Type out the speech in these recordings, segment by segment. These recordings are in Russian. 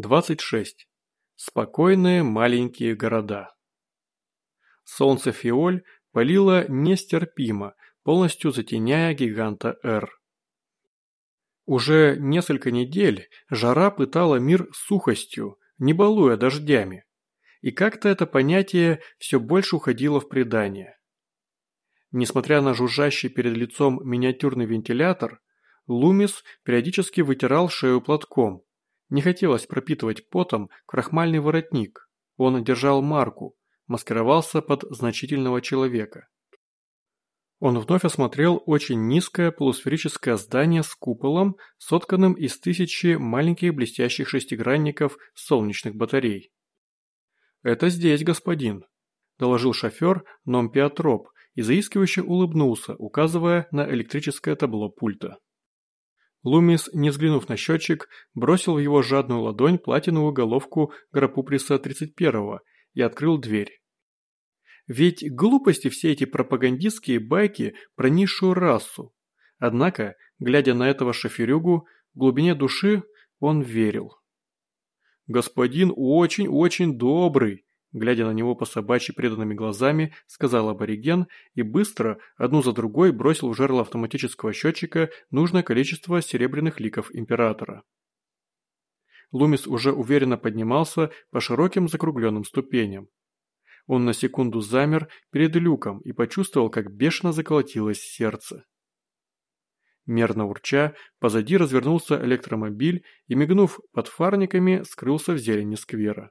26. Спокойные маленькие города. Солнце Фиоль палило нестерпимо, полностью затеняя гиганта Р. Уже несколько недель жара пытала мир сухостью, не балуя дождями. И как-то это понятие все больше уходило в предание. Несмотря на жужжащий перед лицом миниатюрный вентилятор, Лумис периодически вытирал шею платком. Не хотелось пропитывать потом крахмальный воротник. Он держал марку, маскировался под значительного человека. Он вновь осмотрел очень низкое полусферическое здание с куполом, сотканным из тысячи маленьких блестящих шестигранников солнечных батарей. «Это здесь, господин», – доложил шофер Номпиатроп и заискивающе улыбнулся, указывая на электрическое табло пульта. Лумис, не взглянув на счетчик, бросил в его жадную ладонь платиновую головку Грапуприса 31-го и открыл дверь. Ведь глупости все эти пропагандистские байки про низшую расу. Однако, глядя на этого шоферюгу, в глубине души он верил. «Господин очень-очень добрый», глядя на него по собачьи преданными глазами, сказал абориген и быстро, одну за другой, бросил в жерло автоматического счетчика нужное количество серебряных ликов императора. Лумис уже уверенно поднимался по широким закругленным ступеням. Он на секунду замер перед люком и почувствовал, как бешено заколотилось сердце. Мерно урча, позади развернулся электромобиль и, мигнув под фарниками, скрылся в зелени сквера.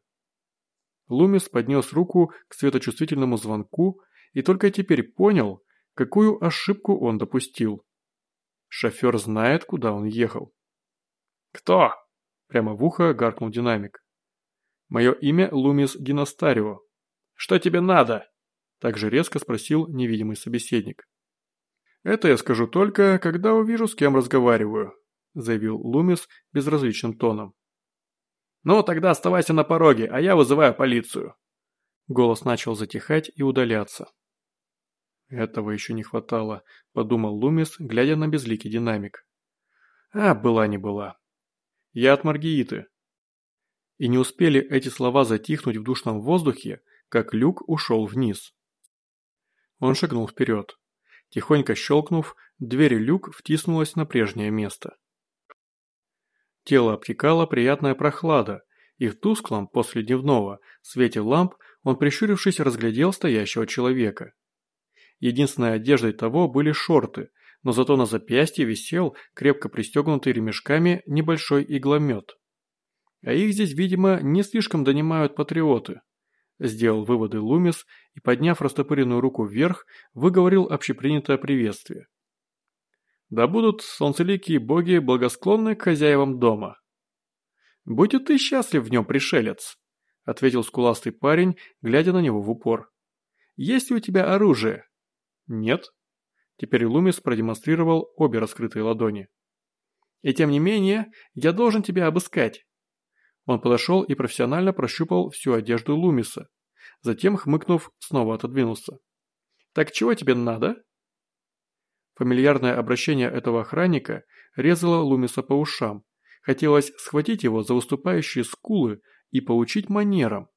Лумис поднес руку к светочувствительному звонку и только теперь понял, какую ошибку он допустил. Шофер знает, куда он ехал. «Кто?» – прямо в ухо гаркнул динамик. «Мое имя Лумис Династарио», «Что тебе надо?» – также резко спросил невидимый собеседник. «Это я скажу только, когда увижу, с кем разговариваю», – заявил Лумис безразличным тоном. «Ну, тогда оставайся на пороге, а я вызываю полицию». Голос начал затихать и удаляться. «Этого еще не хватало», – подумал Лумис, глядя на безликий динамик. «А, была не была. Я от Маргииты». И не успели эти слова затихнуть в душном воздухе, как люк ушел вниз. Он шагнул вперед. Тихонько щелкнув, дверь люк втиснулась на прежнее место. Тело обтекала приятная прохлада, и в тусклом, после дневного, свете ламп он, прищурившись, разглядел стоящего человека. Единственной одеждой того были шорты, но зато на запястье висел, крепко пристегнутый ремешками, небольшой игломет. А их здесь, видимо, не слишком донимают патриоты. Сделал выводы Лумис и, подняв растопыренную руку вверх, выговорил общепринятое приветствие. «Да будут солнцеликие боги благосклонны к хозяевам дома». «Будь ты счастлив в нем, пришелец», – ответил скуластый парень, глядя на него в упор. «Есть ли у тебя оружие?» «Нет». Теперь Лумис продемонстрировал обе раскрытые ладони. «И тем не менее, я должен тебя обыскать. Он подошел и профессионально прощупал всю одежду Лумиса. Затем, хмыкнув, снова отодвинулся. «Так чего тебе надо?» Фамильярное обращение этого охранника резало Лумиса по ушам. Хотелось схватить его за уступающие скулы и поучить манерам.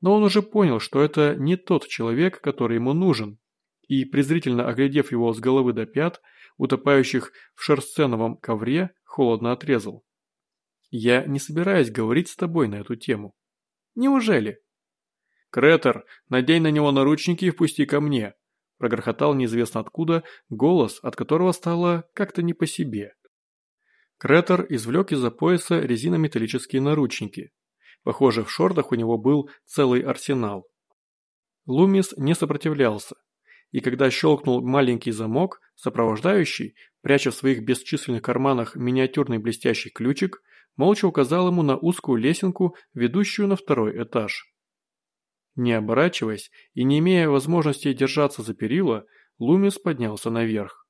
Но он уже понял, что это не тот человек, который ему нужен, и, презрительно оглядев его с головы до пят, утопающих в шерстценовом ковре, холодно отрезал. Я не собираюсь говорить с тобой на эту тему. Неужели? Кретер, надень на него наручники и впусти ко мне. Прогрохотал неизвестно откуда голос, от которого стало как-то не по себе. Кретер извлек из-за пояса резинометаллические наручники. Похоже, в шортах у него был целый арсенал. Лумис не сопротивлялся, и когда щелкнул маленький замок, сопровождающий, пряча в своих бесчисленных карманах миниатюрный блестящий ключик, молча указал ему на узкую лесенку, ведущую на второй этаж. Не оборачиваясь и не имея возможности держаться за перила, Лумис поднялся наверх.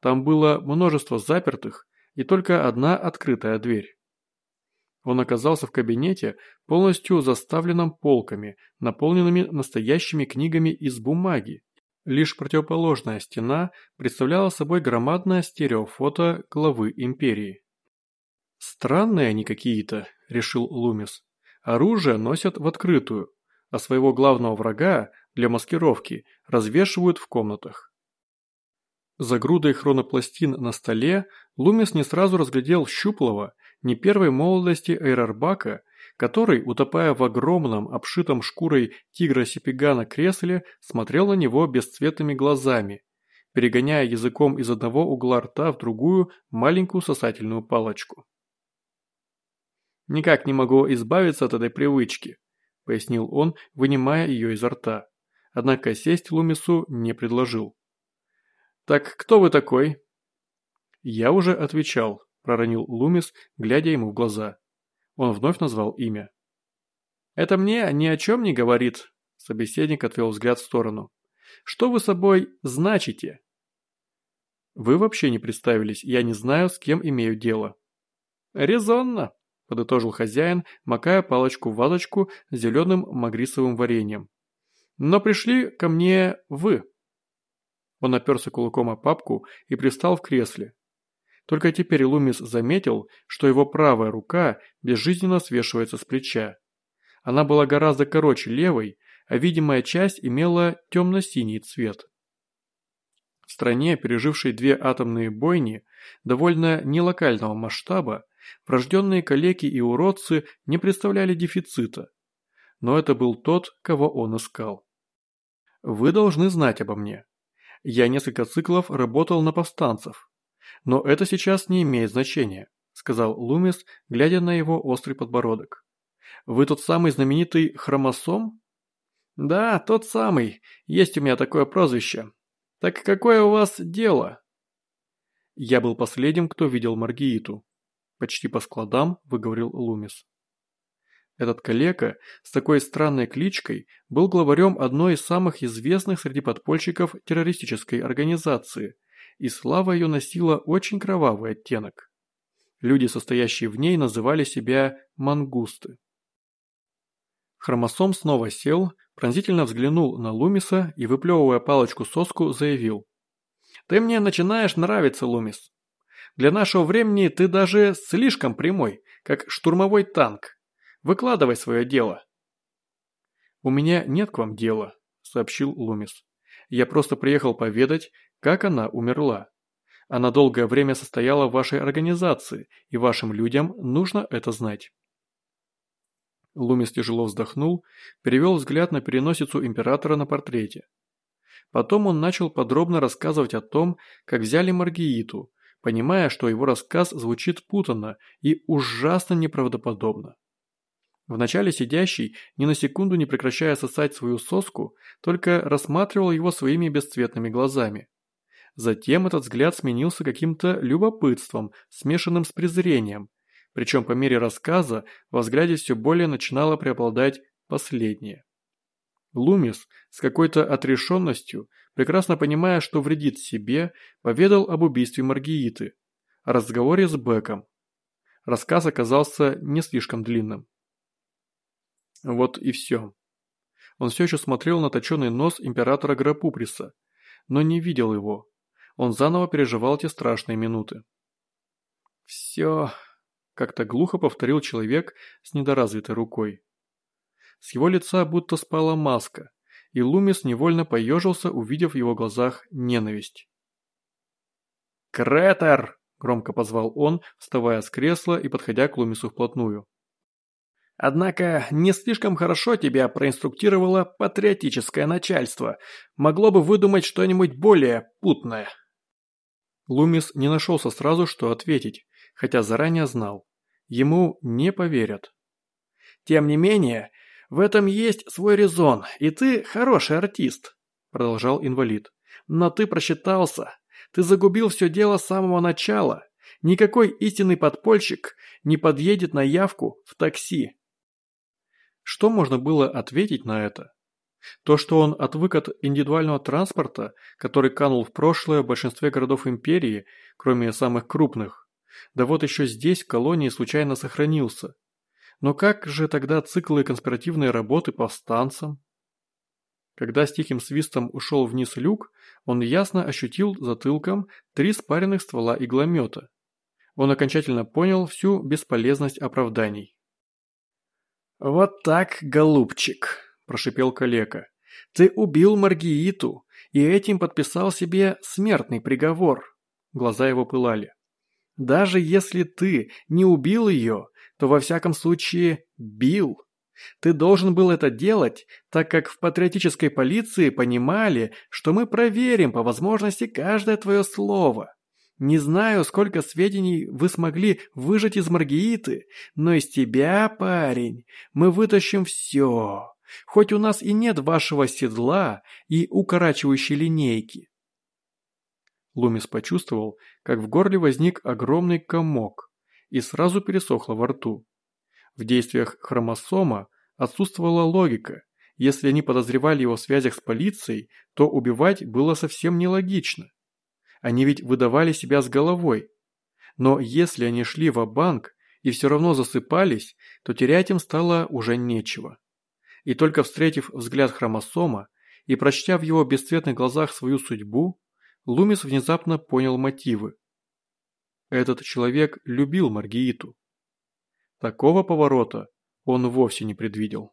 Там было множество запертых и только одна открытая дверь. Он оказался в кабинете, полностью заставленном полками, наполненными настоящими книгами из бумаги. Лишь противоположная стена представляла собой громадное стереофото главы империи. «Странные они какие-то», – решил Лумис. «Оружие носят в открытую, а своего главного врага для маскировки развешивают в комнатах». За грудой хронопластин на столе Лумис не сразу разглядел щуплого, не первой молодости Эйрарбака, который, утопая в огромном, обшитом шкурой тигра-сипигана кресле, смотрел на него бесцветными глазами, перегоняя языком из одного угла рта в другую маленькую сосательную палочку. «Никак не могу избавиться от этой привычки», – пояснил он, вынимая ее изо рта. Однако сесть Лумису не предложил. «Так кто вы такой?» «Я уже отвечал», – проронил Лумис, глядя ему в глаза. Он вновь назвал имя. «Это мне ни о чем не говорит», – собеседник отвел взгляд в сторону. «Что вы собой значите?» «Вы вообще не представились, я не знаю, с кем имею дело». «Резонно», – подытожил хозяин, макая палочку в вазочку с зеленым магрисовым вареньем. «Но пришли ко мне вы». Он оперся кулаком о папку и пристал в кресле. Только теперь Лумис заметил, что его правая рука безжизненно свешивается с плеча. Она была гораздо короче левой, а видимая часть имела темно-синий цвет. В стране, пережившей две атомные бойни, довольно нелокального масштаба, врожденные калеки и уродцы не представляли дефицита. Но это был тот, кого он искал. Вы должны знать обо мне. Я несколько циклов работал на повстанцев. Но это сейчас не имеет значения, сказал Лумис, глядя на его острый подбородок. Вы тот самый знаменитый хромосом? Да, тот самый. Есть у меня такое прозвище. Так какое у вас дело? Я был последним, кто видел Маргииту. Почти по складам выговорил Лумис. Этот калека с такой странной кличкой был главарем одной из самых известных среди подпольщиков террористической организации, и слава ее носила очень кровавый оттенок. Люди, состоящие в ней, называли себя мангусты. Хромосом снова сел, пронзительно взглянул на Лумиса и, выплевывая палочку-соску, заявил. «Ты мне начинаешь нравиться, Лумис. Для нашего времени ты даже слишком прямой, как штурмовой танк. Выкладывай свое дело». «У меня нет к вам дела», – сообщил Лумис. «Я просто приехал поведать, как она умерла. Она долгое время состояла в вашей организации, и вашим людям нужно это знать». Лумис тяжело вздохнул, перевел взгляд на переносицу императора на портрете. Потом он начал подробно рассказывать о том, как взяли Маргииту, понимая, что его рассказ звучит путанно и ужасно неправдоподобно. Вначале сидящий, ни на секунду не прекращая сосать свою соску, только рассматривал его своими бесцветными глазами. Затем этот взгляд сменился каким-то любопытством, смешанным с презрением, причем по мере рассказа во взгляде все более начинало преобладать последнее. Лумис с какой-то отрешенностью, прекрасно понимая, что вредит себе, поведал об убийстве Маргииты, о разговоре с Беком. Рассказ оказался не слишком длинным. Вот и все. Он все еще смотрел на точеный нос императора Грапуприса, но не видел его. Он заново переживал те страшные минуты. «Все...» – как-то глухо повторил человек с недоразвитой рукой. С его лица будто спала маска, и Лумис невольно поежился, увидев в его глазах ненависть. «Кретер!» – громко позвал он, вставая с кресла и подходя к Лумису вплотную. Однако не слишком хорошо тебя проинструктировало патриотическое начальство. Могло бы выдумать что-нибудь более путное. Лумис не нашелся сразу, что ответить, хотя заранее знал. Ему не поверят. Тем не менее, в этом есть свой резон, и ты хороший артист, продолжал инвалид. Но ты просчитался. Ты загубил все дело с самого начала. Никакой истинный подпольщик не подъедет на явку в такси. Что можно было ответить на это? То, что он отвык от индивидуального транспорта, который канул в прошлое в большинстве городов империи, кроме самых крупных. Да вот еще здесь, в колонии, случайно сохранился. Но как же тогда циклы конспиративной работы повстанцам? Когда с тихим свистом ушел вниз люк, он ясно ощутил затылком три спаренных ствола игломета. Он окончательно понял всю бесполезность оправданий. «Вот так, голубчик», – прошипел калека. «Ты убил Маргииту и этим подписал себе смертный приговор». Глаза его пылали. «Даже если ты не убил ее, то во всяком случае бил. Ты должен был это делать, так как в патриотической полиции понимали, что мы проверим по возможности каждое твое слово. Не знаю, сколько сведений вы смогли выжать из Маргииты, но из тебя, парень, мы вытащим все. Хоть у нас и нет вашего седла и укорачивающей линейки. Лумис почувствовал, как в горле возник огромный комок и сразу пересохло во рту. В действиях хромосома отсутствовала логика. Если они подозревали его в связях с полицией, то убивать было совсем нелогично. Они ведь выдавали себя с головой. Но если они шли в банк и все равно засыпались, то терять им стало уже нечего. И только встретив взгляд хромосома и прочтя в его бесцветных глазах свою судьбу, Лумис внезапно понял мотивы. Этот человек любил Маргииту. Такого поворота он вовсе не предвидел.